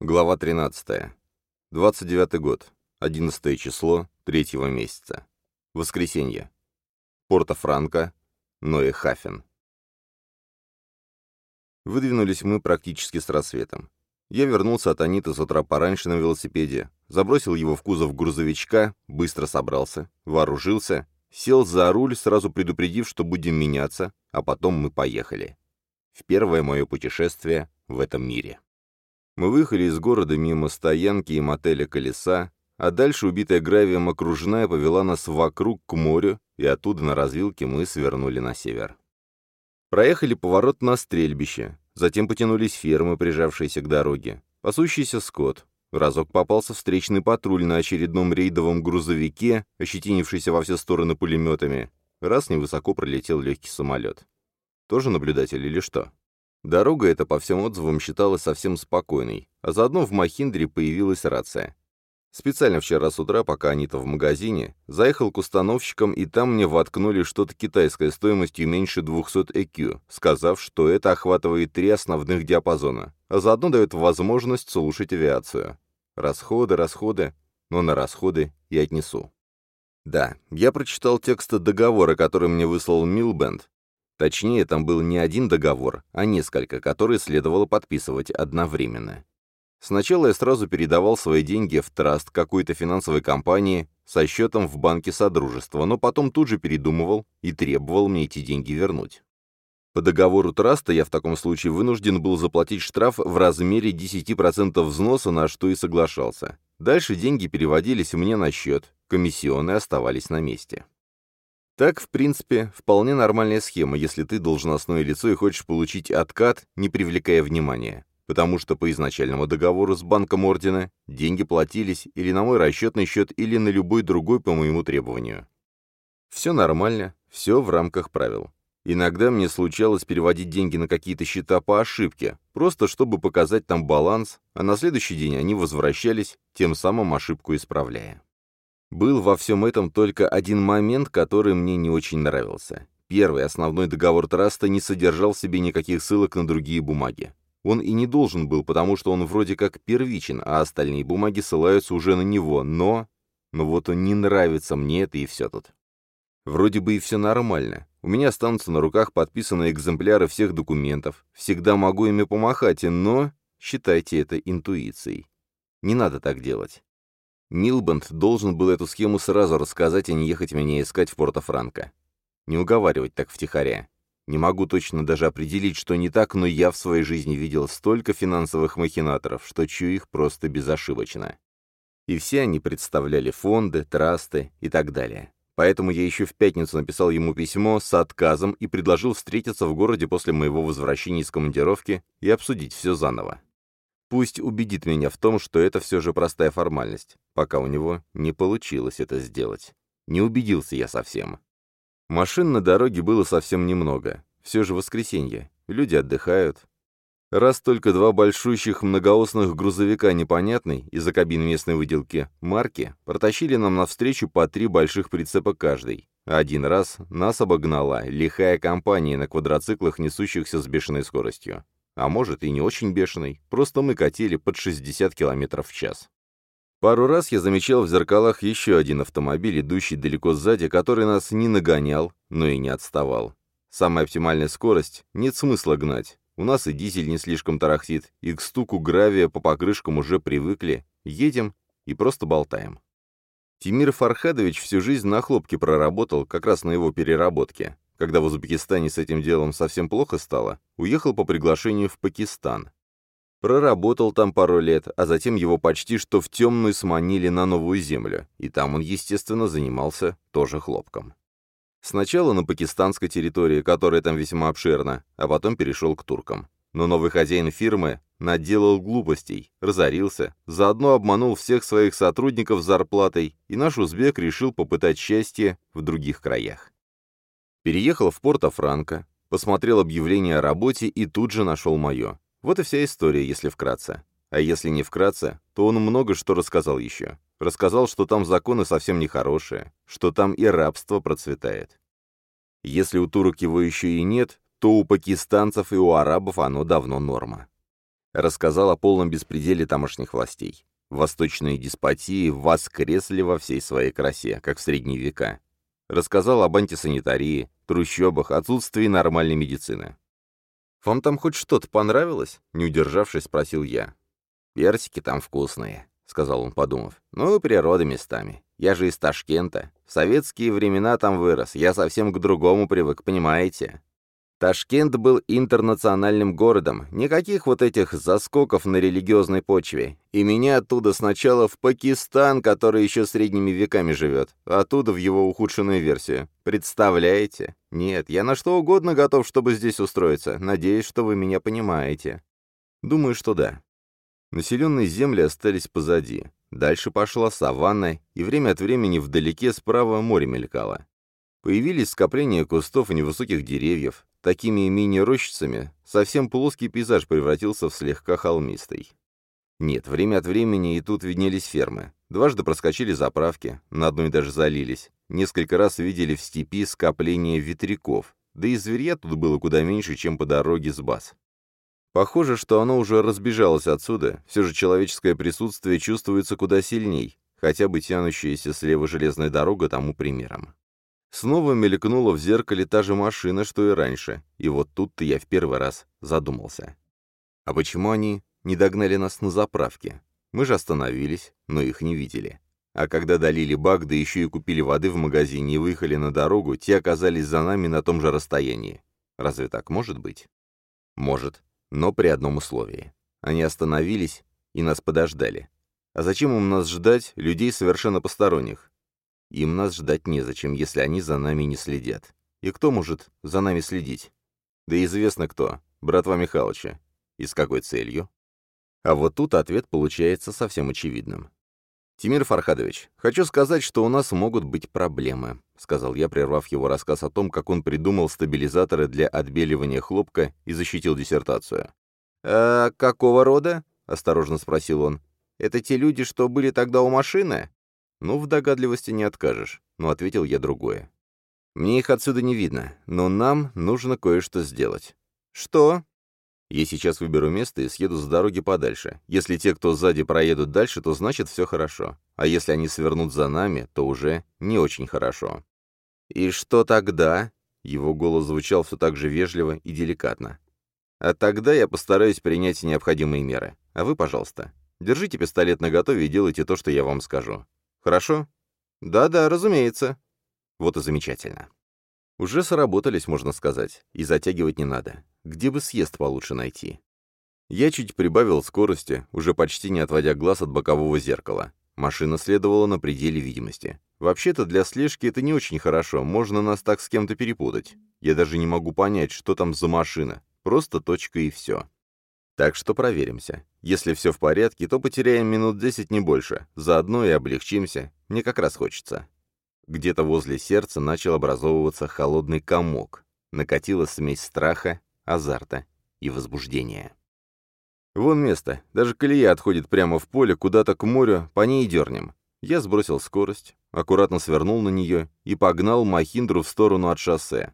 Глава 13. 29 год. 11 число третьего месяца. Воскресенье. Порто-Франко, Ноэ-Хафен. Выдвинулись мы практически с рассветом. Я вернулся от Аниты с утра пораньше на велосипеде, забросил его в кузов грузовичка, быстро собрался, вооружился, сел за руль, сразу предупредив, что будем меняться, а потом мы поехали. В первое мое путешествие в этом мире. Мы выехали из города мимо стоянки и мотеля «Колеса», а дальше убитая гравием окружная повела нас вокруг к морю, и оттуда на развилке мы свернули на север. Проехали поворот на стрельбище, затем потянулись фермы, прижавшиеся к дороге, пасущийся скот. Разок попался встречный патруль на очередном рейдовом грузовике, ощетинившийся во все стороны пулеметами. Раз невысоко пролетел легкий самолет. Тоже наблюдатель или что? Дорога эта, по всем отзывам, считалась совсем спокойной, а заодно в Махиндре появилась рация. Специально вчера с утра, пока они-то в магазине, заехал к установщикам, и там мне воткнули что-то китайское стоимостью меньше 200 EQ, сказав, что это охватывает три основных диапазона, а заодно дает возможность слушать авиацию. Расходы, расходы, но на расходы и отнесу. Да, я прочитал текст договора, который мне выслал Милбенд, Точнее, там был не один договор, а несколько, которые следовало подписывать одновременно. Сначала я сразу передавал свои деньги в траст какой-то финансовой компании со счетом в банке Содружества, но потом тут же передумывал и требовал мне эти деньги вернуть. По договору траста я в таком случае вынужден был заплатить штраф в размере 10% взноса, на что и соглашался. Дальше деньги переводились мне на счет, комиссионные оставались на месте. Так, в принципе, вполне нормальная схема, если ты должностное лицо и хочешь получить откат, не привлекая внимания. Потому что по изначальному договору с банком ордена деньги платились или на мой расчетный счет, или на любой другой по моему требованию. Все нормально, все в рамках правил. Иногда мне случалось переводить деньги на какие-то счета по ошибке, просто чтобы показать там баланс, а на следующий день они возвращались, тем самым ошибку исправляя. Был во всем этом только один момент, который мне не очень нравился. Первый, основной договор траста не содержал в себе никаких ссылок на другие бумаги. Он и не должен был, потому что он вроде как первичен, а остальные бумаги ссылаются уже на него, но... Но вот он не нравится мне это и все тут. Вроде бы и все нормально. У меня останутся на руках подписанные экземпляры всех документов. Всегда могу ими помахать, но... Считайте это интуицией. Не надо так делать. Милбанд должен был эту схему сразу рассказать, а не ехать меня искать в Порто-Франко. Не уговаривать так втихаря. Не могу точно даже определить, что не так, но я в своей жизни видел столько финансовых махинаторов, что чую их просто безошибочно. И все они представляли фонды, трасты и так далее. Поэтому я еще в пятницу написал ему письмо с отказом и предложил встретиться в городе после моего возвращения из командировки и обсудить все заново. Пусть убедит меня в том, что это все же простая формальность, пока у него не получилось это сделать. Не убедился я совсем. Машин на дороге было совсем немного. Все же воскресенье. Люди отдыхают. Раз только два большущих многоосных грузовика непонятной из-за кабин местной выделки марки протащили нам навстречу по три больших прицепа каждый. Один раз нас обогнала лихая компания на квадроциклах, несущихся с бешеной скоростью а может и не очень бешеный, просто мы катили под 60 км в час. Пару раз я замечал в зеркалах еще один автомобиль, идущий далеко сзади, который нас не нагонял, но и не отставал. Самая оптимальная скорость — нет смысла гнать. У нас и дизель не слишком тарахтит, и к стуку гравия по покрышкам уже привыкли. Едем и просто болтаем. Тимир Фархадович всю жизнь на хлопке проработал, как раз на его переработке. Когда в Узбекистане с этим делом совсем плохо стало, уехал по приглашению в Пакистан. Проработал там пару лет, а затем его почти что в темную сманили на новую землю, и там он, естественно, занимался тоже хлопком. Сначала на пакистанской территории, которая там весьма обширна, а потом перешел к туркам. Но новый хозяин фирмы наделал глупостей, разорился, заодно обманул всех своих сотрудников зарплатой, и наш узбек решил попытать счастье в других краях. Переехал в Порто-Франко, посмотрел объявление о работе и тут же нашел мое. Вот и вся история, если вкратце. А если не вкратце, то он много что рассказал еще. Рассказал, что там законы совсем нехорошие, что там и рабство процветает. Если у турок его еще и нет, то у пакистанцев и у арабов оно давно норма. Рассказал о полном беспределе тамошних властей. Восточные деспотии воскресли во всей своей красе, как в средние века. Рассказал об антисанитарии, трущобах, отсутствии нормальной медицины. «Вам там хоть что-то понравилось?» — не удержавшись, спросил я. «Персики там вкусные», — сказал он, подумав. «Ну и природа местами. Я же из Ташкента. В советские времена там вырос. Я совсем к другому привык, понимаете?» Ташкент был интернациональным городом, никаких вот этих заскоков на религиозной почве. И меня оттуда сначала в Пакистан, который еще средними веками живет, а оттуда в его ухудшенную версию. Представляете? Нет, я на что угодно готов, чтобы здесь устроиться. Надеюсь, что вы меня понимаете. Думаю, что да. Населенные земли остались позади. Дальше пошла саванна, и время от времени вдалеке справа море мелькало. Появились скопления кустов и невысоких деревьев. Такими мини-рощицами совсем плоский пейзаж превратился в слегка холмистый. Нет, время от времени и тут виднелись фермы. Дважды проскочили заправки, на одной даже залились. Несколько раз видели в степи скопление ветряков, да и зверья тут было куда меньше, чем по дороге с баз. Похоже, что оно уже разбежалось отсюда, все же человеческое присутствие чувствуется куда сильней, хотя бы тянущаяся слева железная дорога тому примером. Снова мелькнула в зеркале та же машина, что и раньше, и вот тут-то я в первый раз задумался. А почему они не догнали нас на заправке? Мы же остановились, но их не видели. А когда долили бак, да еще и купили воды в магазине и выехали на дорогу, те оказались за нами на том же расстоянии. Разве так может быть? Может, но при одном условии. Они остановились и нас подождали. А зачем им нас ждать, людей совершенно посторонних? Им нас ждать незачем, если они за нами не следят. И кто может за нами следить? Да известно кто. Братва Михайловича. И с какой целью? А вот тут ответ получается совсем очевидным. «Тимир Фархадович, хочу сказать, что у нас могут быть проблемы», сказал я, прервав его рассказ о том, как он придумал стабилизаторы для отбеливания хлопка и защитил диссертацию. «А какого рода?» — осторожно спросил он. «Это те люди, что были тогда у машины?» «Ну, в догадливости не откажешь», но ответил я другое. «Мне их отсюда не видно, но нам нужно кое-что сделать». «Что?» «Я сейчас выберу место и съеду с дороги подальше. Если те, кто сзади, проедут дальше, то значит все хорошо. А если они свернут за нами, то уже не очень хорошо». «И что тогда?» Его голос звучал все так же вежливо и деликатно. «А тогда я постараюсь принять необходимые меры. А вы, пожалуйста, держите пистолет наготове и делайте то, что я вам скажу. Хорошо? Да-да, разумеется. Вот и замечательно. Уже сработались, можно сказать, и затягивать не надо. Где бы съезд получше найти? Я чуть прибавил скорости, уже почти не отводя глаз от бокового зеркала. Машина следовала на пределе видимости. Вообще-то для слежки это не очень хорошо, можно нас так с кем-то перепутать. Я даже не могу понять, что там за машина. Просто точка и все. Так что проверимся. Если все в порядке, то потеряем минут десять не больше. Заодно и облегчимся. Мне как раз хочется. Где-то возле сердца начал образовываться холодный комок. Накатила смесь страха, азарта и возбуждения. Вон место. Даже колея отходит прямо в поле, куда-то к морю, по ней дернем. Я сбросил скорость, аккуратно свернул на нее и погнал Махиндру в сторону от шоссе.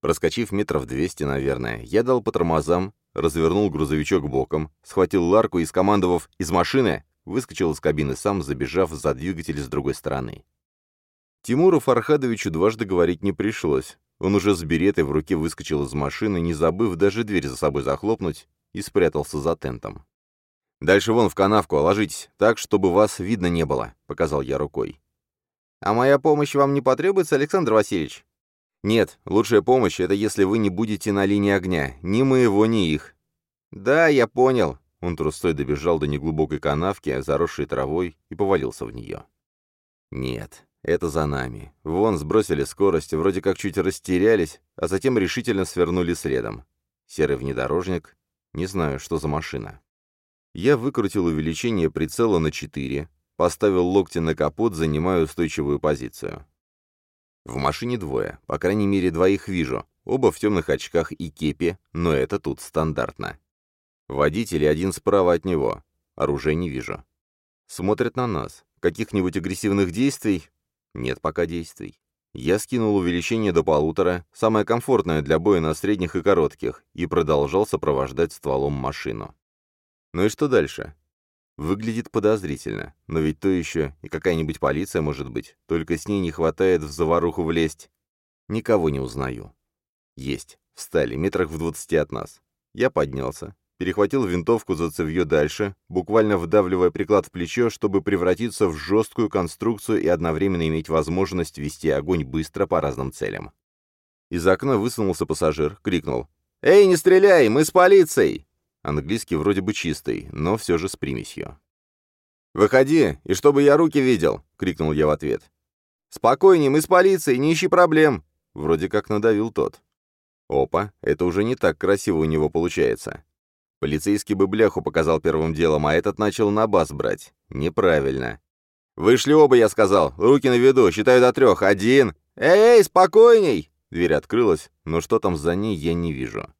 Проскочив метров двести, наверное, я дал по тормозам, развернул грузовичок боком, схватил ларку и, скомандовав «из машины», выскочил из кабины сам, забежав за двигатель с другой стороны. Тимуру Фархадовичу дважды говорить не пришлось. Он уже с беретой в руке выскочил из машины, не забыв даже дверь за собой захлопнуть, и спрятался за тентом. «Дальше вон в канавку, ложитесь, так, чтобы вас видно не было», — показал я рукой. «А моя помощь вам не потребуется, Александр Васильевич?» «Нет, лучшая помощь — это если вы не будете на линии огня, ни моего, ни их». «Да, я понял». Он трустой добежал до неглубокой канавки, заросшей травой, и повалился в нее. «Нет, это за нами. Вон сбросили скорость, вроде как чуть растерялись, а затем решительно свернули следом. Серый внедорожник. Не знаю, что за машина». Я выкрутил увеличение прицела на 4, поставил локти на капот, занимая устойчивую позицию. В машине двое, по крайней мере двоих вижу, оба в темных очках и кепи, но это тут стандартно. Водитель и один справа от него. Оружия не вижу. Смотрят на нас. Каких-нибудь агрессивных действий? Нет пока действий. Я скинул увеличение до полутора, самое комфортное для боя на средних и коротких, и продолжал сопровождать стволом машину. Ну и что дальше? Выглядит подозрительно, но ведь то еще и какая-нибудь полиция может быть, только с ней не хватает в заваруху влезть. Никого не узнаю. Есть. Встали, метрах в двадцати от нас. Я поднялся, перехватил винтовку за цевьё дальше, буквально вдавливая приклад в плечо, чтобы превратиться в жесткую конструкцию и одновременно иметь возможность вести огонь быстро по разным целям. Из окна высунулся пассажир, крикнул. «Эй, не стреляй, мы с полицией!» Английский вроде бы чистый, но все же с примесью. «Выходи, и чтобы я руки видел!» — крикнул я в ответ. «Спокойней, мы с полицией, не ищи проблем!» Вроде как надавил тот. Опа, это уже не так красиво у него получается. Полицейский бы бляху показал первым делом, а этот начал на бас брать. Неправильно. «Вышли оба, я сказал. Руки на виду, считаю до трех. Один. Эй, эй, спокойней!» Дверь открылась, но что там за ней, я не вижу.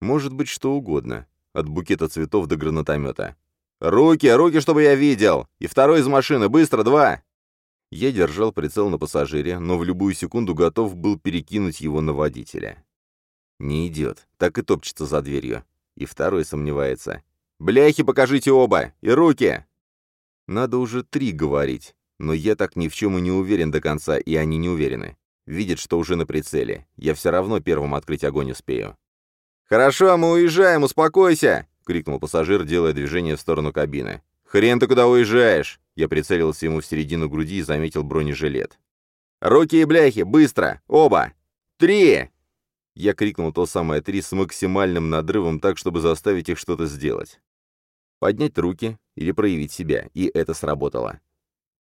Может быть, что угодно. От букета цветов до гранатомета. «Руки, руки, чтобы я видел! И второй из машины, быстро, два!» Я держал прицел на пассажире, но в любую секунду готов был перекинуть его на водителя. Не идет, так и топчется за дверью. И второй сомневается. «Бляхи покажите оба! И руки!» Надо уже три говорить, но я так ни в чем и не уверен до конца, и они не уверены. Видят, что уже на прицеле. Я все равно первым открыть огонь успею. «Хорошо, мы уезжаем, успокойся!» — крикнул пассажир, делая движение в сторону кабины. «Хрен ты куда уезжаешь!» Я прицелился ему в середину груди и заметил бронежилет. «Руки и бляхи, быстро! Оба! Три!» Я крикнул то самое «три» с максимальным надрывом так, чтобы заставить их что-то сделать. Поднять руки или проявить себя, и это сработало.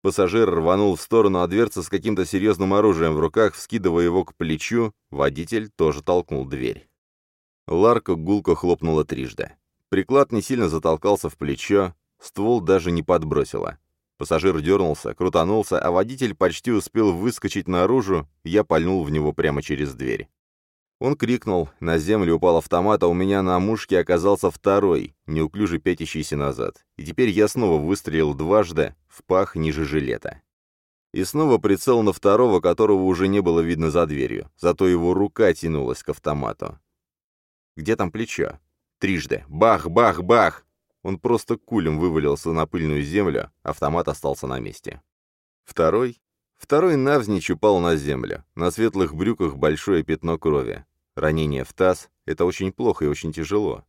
Пассажир рванул в сторону от дверцы с каким-то серьезным оружием в руках, вскидывая его к плечу, водитель тоже толкнул дверь. Ларка гулко хлопнула трижды. Приклад не сильно затолкался в плечо, ствол даже не подбросило. Пассажир дернулся, крутанулся, а водитель почти успел выскочить наружу, я пальнул в него прямо через дверь. Он крикнул, на землю упал автомат, а у меня на мушке оказался второй, неуклюже пятящийся назад. И теперь я снова выстрелил дважды, в пах ниже жилета. И снова прицел на второго, которого уже не было видно за дверью, зато его рука тянулась к автомату. Где там плечо? Трижды. Бах, бах, бах! Он просто кулем вывалился на пыльную землю, автомат остался на месте. Второй? Второй навзничь упал на землю. На светлых брюках большое пятно крови. Ранение в таз — это очень плохо и очень тяжело.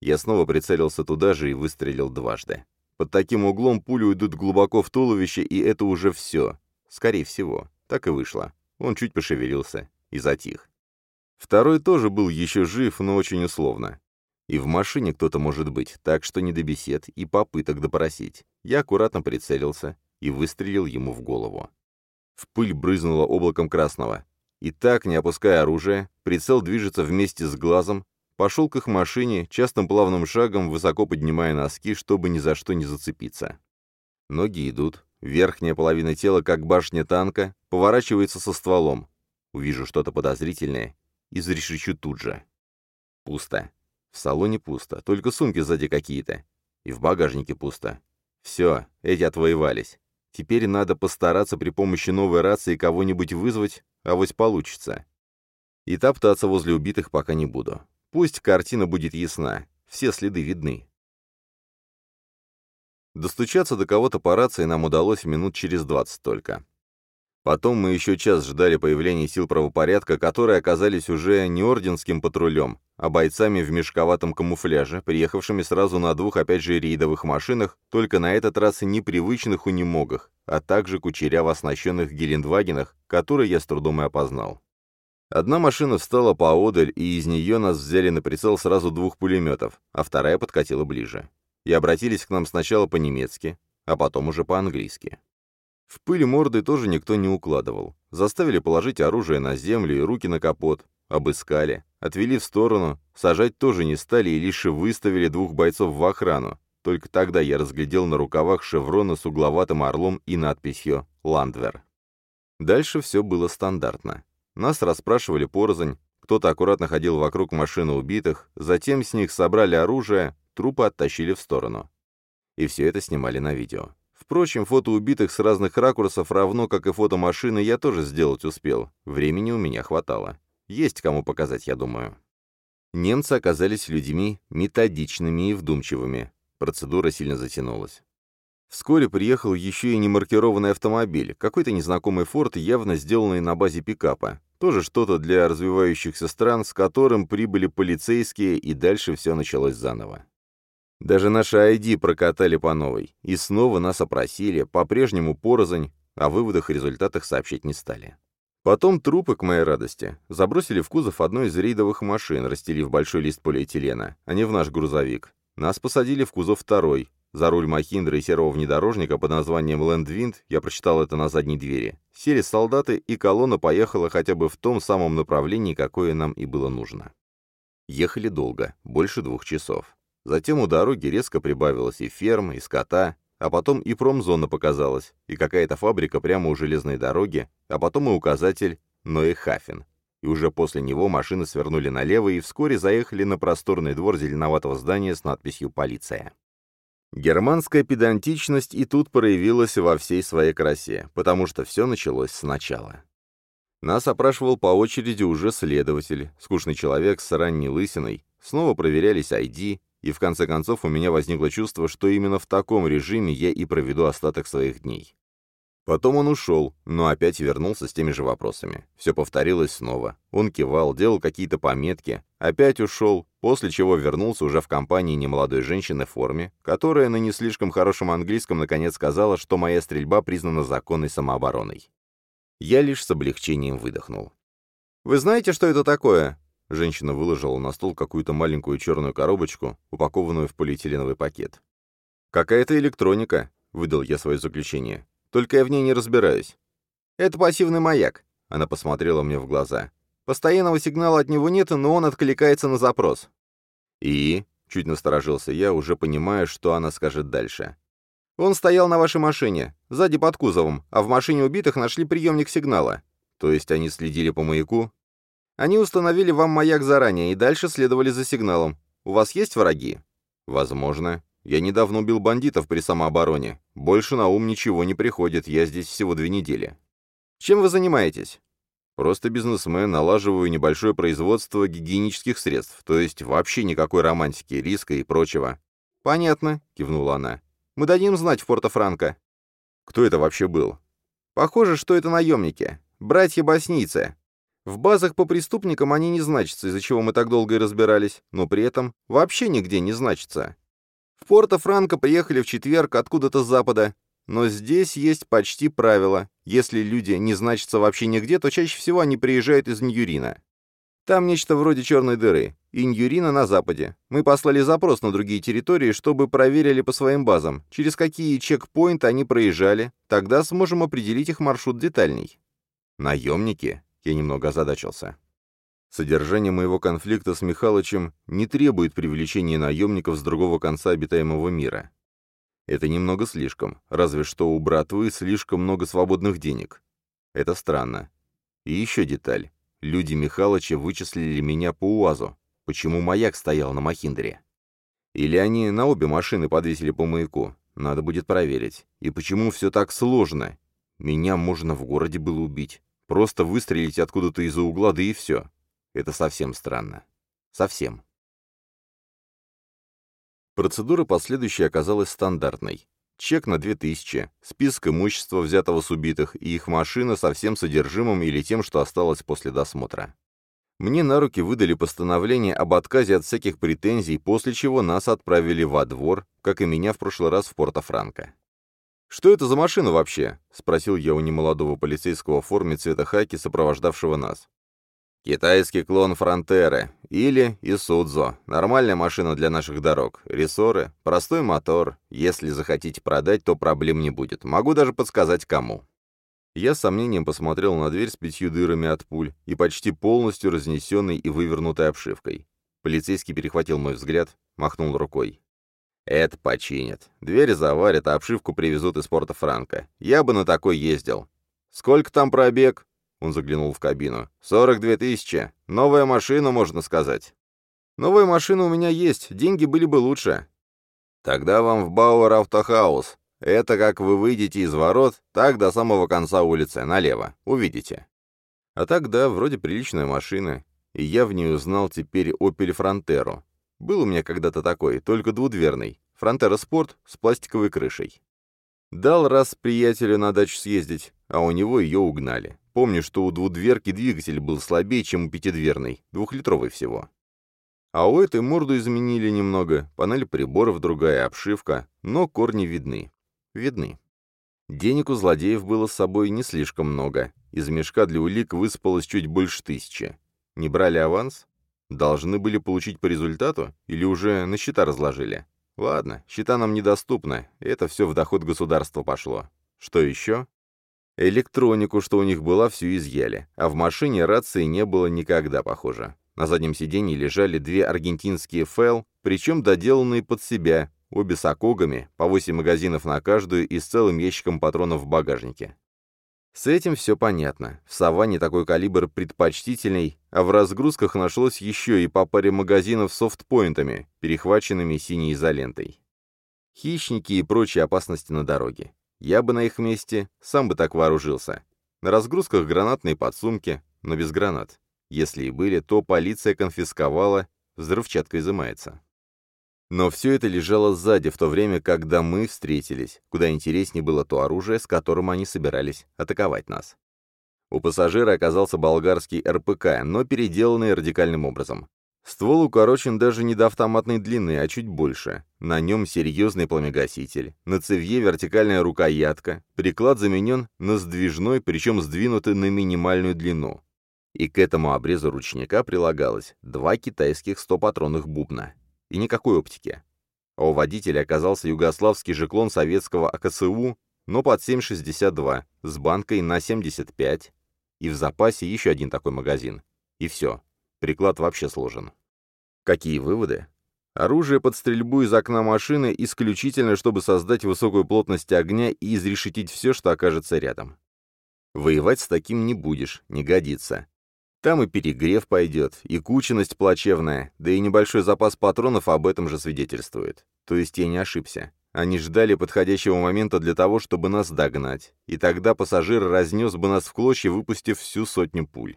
Я снова прицелился туда же и выстрелил дважды. Под таким углом пули уйдут глубоко в туловище, и это уже все. Скорее всего. Так и вышло. Он чуть пошевелился и затих. Второй тоже был еще жив, но очень условно. И в машине кто-то может быть, так что не до бесед и попыток допросить. Я аккуратно прицелился и выстрелил ему в голову. В пыль брызнуло облаком красного. И так, не опуская оружие, прицел движется вместе с глазом, пошел к их машине, частым плавным шагом, высоко поднимая носки, чтобы ни за что не зацепиться. Ноги идут, верхняя половина тела, как башня танка, поворачивается со стволом. Увижу что-то подозрительное, и зарешечу тут же. Пусто. В салоне пусто, только сумки сзади какие-то. И в багажнике пусто. Все, эти отвоевались. Теперь надо постараться при помощи новой рации кого-нибудь вызвать, а вось получится. И топтаться возле убитых пока не буду. Пусть картина будет ясна, все следы видны. Достучаться до кого-то по рации нам удалось минут через двадцать только. Потом мы еще час ждали появления сил правопорядка, которые оказались уже не орденским патрулем, а бойцами в мешковатом камуфляже, приехавшими сразу на двух, опять же, рейдовых машинах, только на этот раз непривычных унимогах, а также кучеряво оснащенных гелендвагенах, которые я с трудом и опознал. Одна машина встала поодаль, и из нее нас взяли на прицел сразу двух пулеметов, а вторая подкатила ближе. И обратились к нам сначала по-немецки, а потом уже по-английски. В пыль морды тоже никто не укладывал. Заставили положить оружие на землю и руки на капот. Обыскали. Отвели в сторону. Сажать тоже не стали и лишь выставили двух бойцов в охрану. Только тогда я разглядел на рукавах шеврона с угловатым орлом и надписью «Ландвер». Дальше все было стандартно. Нас расспрашивали порознь, кто-то аккуратно ходил вокруг машины убитых, затем с них собрали оружие, трупы оттащили в сторону. И все это снимали на видео. Впрочем, фото убитых с разных ракурсов, равно как и фото машины, я тоже сделать успел. Времени у меня хватало. Есть кому показать, я думаю. Немцы оказались людьми методичными и вдумчивыми. Процедура сильно затянулась. Вскоре приехал еще и немаркированный автомобиль, какой-то незнакомый форт, явно сделанный на базе пикапа. Тоже что-то для развивающихся стран, с которым прибыли полицейские, и дальше все началось заново. Даже наши ID прокатали по новой, и снова нас опросили, по-прежнему порознь, о выводах и результатах сообщать не стали. Потом трупы, к моей радости, забросили в кузов одной из рейдовых машин, расстелив большой лист полиэтилена, а не в наш грузовик. Нас посадили в кузов второй, за руль Махиндры и серого внедорожника под названием «Лэндвинд», я прочитал это на задней двери, сели солдаты, и колонна поехала хотя бы в том самом направлении, какое нам и было нужно. Ехали долго, больше двух часов. Затем у дороги резко прибавилось и ферм, и скота, а потом и промзона показалась, и какая-то фабрика прямо у железной дороги, а потом и указатель Ноехафен. И уже после него машины свернули налево и вскоре заехали на просторный двор зеленоватого здания с надписью «Полиция». Германская педантичность и тут проявилась во всей своей красе, потому что все началось сначала. Нас опрашивал по очереди уже следователь, скучный человек с ранней лысиной, снова проверялись ID, и в конце концов у меня возникло чувство, что именно в таком режиме я и проведу остаток своих дней. Потом он ушел, но опять вернулся с теми же вопросами. Все повторилось снова. Он кивал, делал какие-то пометки, опять ушел, после чего вернулся уже в компании немолодой женщины в форме, которая на не слишком хорошем английском наконец сказала, что моя стрельба признана законной самообороной. Я лишь с облегчением выдохнул. «Вы знаете, что это такое?» Женщина выложила на стол какую-то маленькую черную коробочку, упакованную в полиэтиленовый пакет. «Какая-то электроника», — выдал я свое заключение. Только я в ней не разбираюсь. Это пассивный маяк. Она посмотрела мне в глаза. Постоянного сигнала от него нет, но он откликается на запрос. И... Чуть насторожился я, уже понимая, что она скажет дальше. Он стоял на вашей машине, сзади под кузовом, а в машине убитых нашли приемник сигнала. То есть они следили по маяку? Они установили вам маяк заранее и дальше следовали за сигналом. У вас есть враги? Возможно. Я недавно убил бандитов при самообороне. Больше на ум ничего не приходит, я здесь всего две недели. Чем вы занимаетесь? Просто бизнесмен, налаживаю небольшое производство гигиенических средств, то есть вообще никакой романтики, риска и прочего. Понятно, кивнула она. Мы дадим знать в Порто-Франко. Кто это вообще был? Похоже, что это наемники. Братья-боснийцы. В базах по преступникам они не значатся, из-за чего мы так долго и разбирались, но при этом вообще нигде не значатся. В Порто-Франко приехали в четверг откуда-то с запада, но здесь есть почти правило. Если люди не значатся вообще нигде, то чаще всего они приезжают из Ньюрина. Там нечто вроде черной дыры. И Ньюрина на западе. Мы послали запрос на другие территории, чтобы проверили по своим базам, через какие чекпоинты они проезжали. Тогда сможем определить их маршрут детальней. Наемники? Я немного озадачился. Содержание моего конфликта с Михалычем не требует привлечения наемников с другого конца обитаемого мира. Это немного слишком, разве что у братвы слишком много свободных денег. Это странно. И еще деталь. Люди Михалыча вычислили меня по УАЗу. Почему маяк стоял на Махиндре? Или они на обе машины подвесили по маяку? Надо будет проверить. И почему все так сложно? Меня можно в городе было убить. Просто выстрелить откуда-то из-за угла, да и все. Это совсем странно. Совсем. Процедура последующая оказалась стандартной. Чек на 2000, список имущества, взятого с убитых, и их машина со всем содержимым или тем, что осталось после досмотра. Мне на руки выдали постановление об отказе от всяких претензий, после чего нас отправили во двор, как и меня в прошлый раз в Порто-Франко. «Что это за машина вообще?» — спросил я у немолодого полицейского в форме цвета хаки, сопровождавшего нас. Китайский клон Фронтеры или Исудзо. Нормальная машина для наших дорог. Рессоры, простой мотор. Если захотите продать, то проблем не будет. Могу даже подсказать, кому. Я с сомнением посмотрел на дверь с пятью дырами от пуль и почти полностью разнесенной и вывернутой обшивкой. Полицейский перехватил мой взгляд, махнул рукой. «Это починят. Двери заварят, а обшивку привезут из порта Франка. Я бы на такой ездил. Сколько там пробег?» Он заглянул в кабину. «Сорок две тысячи. Новая машина, можно сказать». «Новая машина у меня есть. Деньги были бы лучше». «Тогда вам в Бауэр Автохаус. Это как вы выйдете из ворот, так до самого конца улицы, налево. Увидите». А так, да, вроде приличная машина. И я в ней узнал теперь Opel Frontero. Был у меня когда-то такой, только двудверный. Фронтера Спорт с пластиковой крышей. Дал раз приятелю на дачу съездить, а у него ее угнали. Помню, что у двудверки двигатель был слабее, чем у пятидверной, двухлитровый всего. А у этой морду изменили немного, панель приборов другая, обшивка, но корни видны. Видны. Денег у злодеев было с собой не слишком много. Из мешка для улик выспалось чуть больше тысячи. Не брали аванс? Должны были получить по результату? Или уже на счета разложили? Ладно, счета нам недоступны, это все в доход государства пошло. Что еще? Электронику, что у них была, всю изъяли, а в машине рации не было никогда, похоже. На заднем сиденье лежали две аргентинские фэл, причем доделанные под себя, обе с окогами, по 8 магазинов на каждую и с целым ящиком патронов в багажнике. С этим все понятно. В саванне такой калибр предпочтительный, а в разгрузках нашлось еще и по паре магазинов с софтпоинтами, перехваченными синей изолентой. Хищники и прочие опасности на дороге. Я бы на их месте сам бы так вооружился. На разгрузках гранатные подсумки, но без гранат. Если и были, то полиция конфисковала, взрывчатка изымается. Но все это лежало сзади, в то время, когда мы встретились. Куда интереснее было то оружие, с которым они собирались атаковать нас. У пассажира оказался болгарский РПК, но переделанный радикальным образом. Ствол укорочен даже не до автоматной длины, а чуть больше. На нем серьезный пламегаситель. На цевье вертикальная рукоятка. Приклад заменен на сдвижной, причем сдвинутый на минимальную длину. И к этому обрезу ручника прилагалось два китайских 100-патронных бубна и никакой оптики. А у водителя оказался югославский жеклон советского АКСУ, но под 7,62, с банкой на 75, и в запасе еще один такой магазин. И все. Приклад вообще сложен. Какие выводы? Оружие под стрельбу из окна машины исключительно, чтобы создать высокую плотность огня и изрешетить все, что окажется рядом. Воевать с таким не будешь, не годится. Там и перегрев пойдет, и кученность плачевная, да и небольшой запас патронов об этом же свидетельствует. То есть я не ошибся. Они ждали подходящего момента для того, чтобы нас догнать, и тогда пассажир разнес бы нас в клочья, выпустив всю сотню пуль.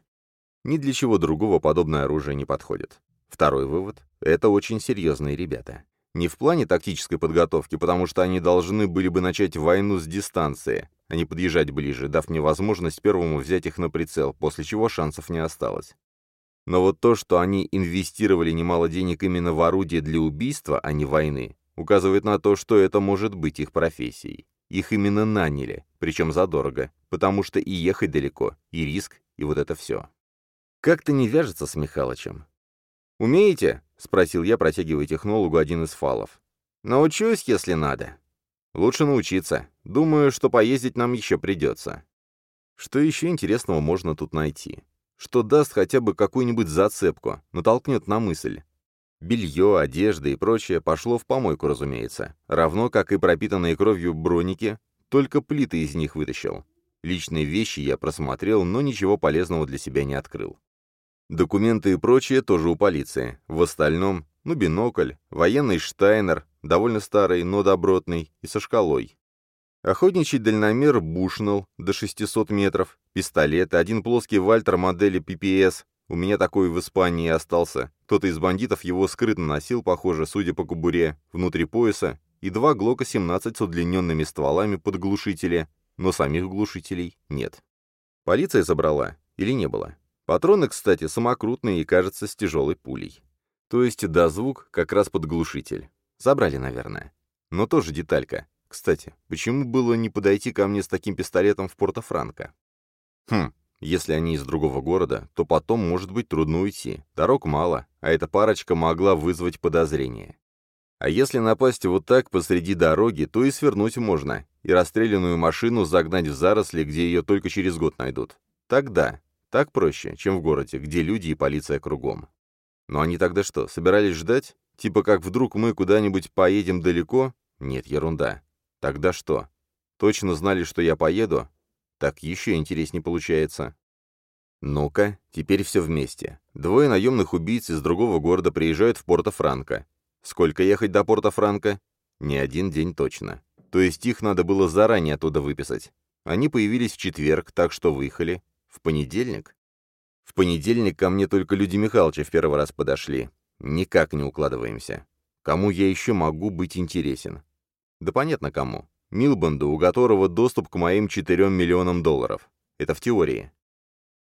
Ни для чего другого подобное оружие не подходит. Второй вывод — это очень серьезные ребята. Не в плане тактической подготовки, потому что они должны были бы начать войну с дистанции, а не подъезжать ближе, дав мне возможность первому взять их на прицел, после чего шансов не осталось. Но вот то, что они инвестировали немало денег именно в орудие для убийства, а не войны, указывает на то, что это может быть их профессией. Их именно наняли, причем задорого, потому что и ехать далеко, и риск, и вот это все. Как-то не вяжется с Михалычем. «Умеете?» — спросил я, протягивая технологу один из фалов. «Научусь, если надо». «Лучше научиться. Думаю, что поездить нам еще придется». Что еще интересного можно тут найти? Что даст хотя бы какую-нибудь зацепку, натолкнет на мысль. Белье, одежда и прочее пошло в помойку, разумеется. Равно как и пропитанные кровью броники, только плиты из них вытащил. Личные вещи я просмотрел, но ничего полезного для себя не открыл. Документы и прочее тоже у полиции. В остальном, ну, бинокль, военный Штайнер, довольно старый, но добротный, и со шкалой. Охотничий дальномер Бушнелл до 600 метров, пистолет, один плоский Вальтер модели PPS, у меня такой в Испании остался. Кто-то из бандитов его скрытно носил, похоже, судя по кобуре, внутри пояса, и два Глока-17 с удлиненными стволами под глушители, но самих глушителей нет. Полиция забрала или не было? Патроны, кстати, самокрутные и, кажется, с тяжелой пулей. То есть, да, звук как раз под глушитель. Забрали, наверное. Но тоже деталька. Кстати, почему было не подойти ко мне с таким пистолетом в Порто-Франко? Хм, если они из другого города, то потом может быть трудно уйти. Дорог мало, а эта парочка могла вызвать подозрение. А если напасть вот так посреди дороги, то и свернуть можно, и расстрелянную машину загнать в заросли, где ее только через год найдут. Тогда, так проще, чем в городе, где люди и полиция кругом. Но они тогда что, собирались ждать? Типа как вдруг мы куда-нибудь поедем далеко? Нет, ерунда. Тогда что? Точно знали, что я поеду? Так еще интереснее получается. Ну-ка, теперь все вместе. Двое наемных убийц из другого города приезжают в Порто-Франко. Сколько ехать до Порто-Франко? Не один день точно. То есть их надо было заранее оттуда выписать. Они появились в четверг, так что выехали. В понедельник? В понедельник ко мне только люди Михайловича в первый раз подошли. Никак не укладываемся. Кому я еще могу быть интересен? Да понятно кому. Милбанду, у которого доступ к моим 4 миллионам долларов. Это в теории.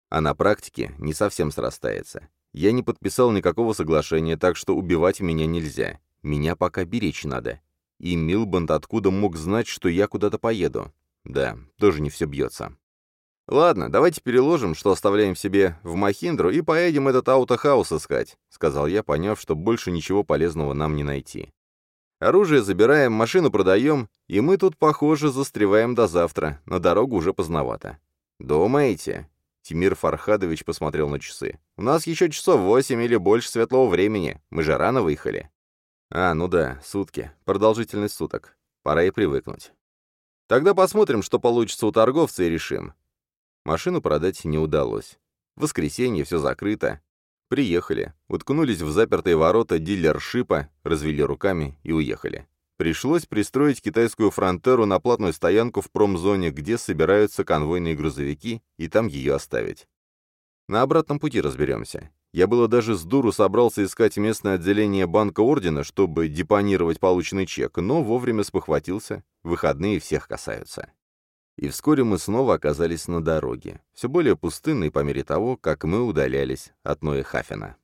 А на практике не совсем срастается. Я не подписал никакого соглашения, так что убивать меня нельзя. Меня пока беречь надо. И Милбанд откуда мог знать, что я куда-то поеду? Да, тоже не все бьется. «Ладно, давайте переложим, что оставляем себе в Махиндру, и поедем этот аутохаус искать», — сказал я, поняв, что больше ничего полезного нам не найти. «Оружие забираем, машину продаем, и мы тут, похоже, застреваем до завтра, на дорогу уже поздновато». «Думаете?» — Тимир Фархадович посмотрел на часы. «У нас еще часов восемь или больше светлого времени, мы же рано выехали». «А, ну да, сутки, продолжительность суток. Пора и привыкнуть». «Тогда посмотрим, что получится у торговца, и решим. Машину продать не удалось. В воскресенье все закрыто. Приехали, уткнулись в запертые ворота дилершипа, развели руками и уехали. Пришлось пристроить китайскую фронтеру на платную стоянку в промзоне, где собираются конвойные грузовики, и там ее оставить. На обратном пути разберемся. Я было даже с дуру собрался искать местное отделение банка Ордена, чтобы депонировать полученный чек, но вовремя спохватился, выходные всех касаются. И вскоре мы снова оказались на дороге, все более пустынной по мере того, как мы удалялись от Ноя Хафена.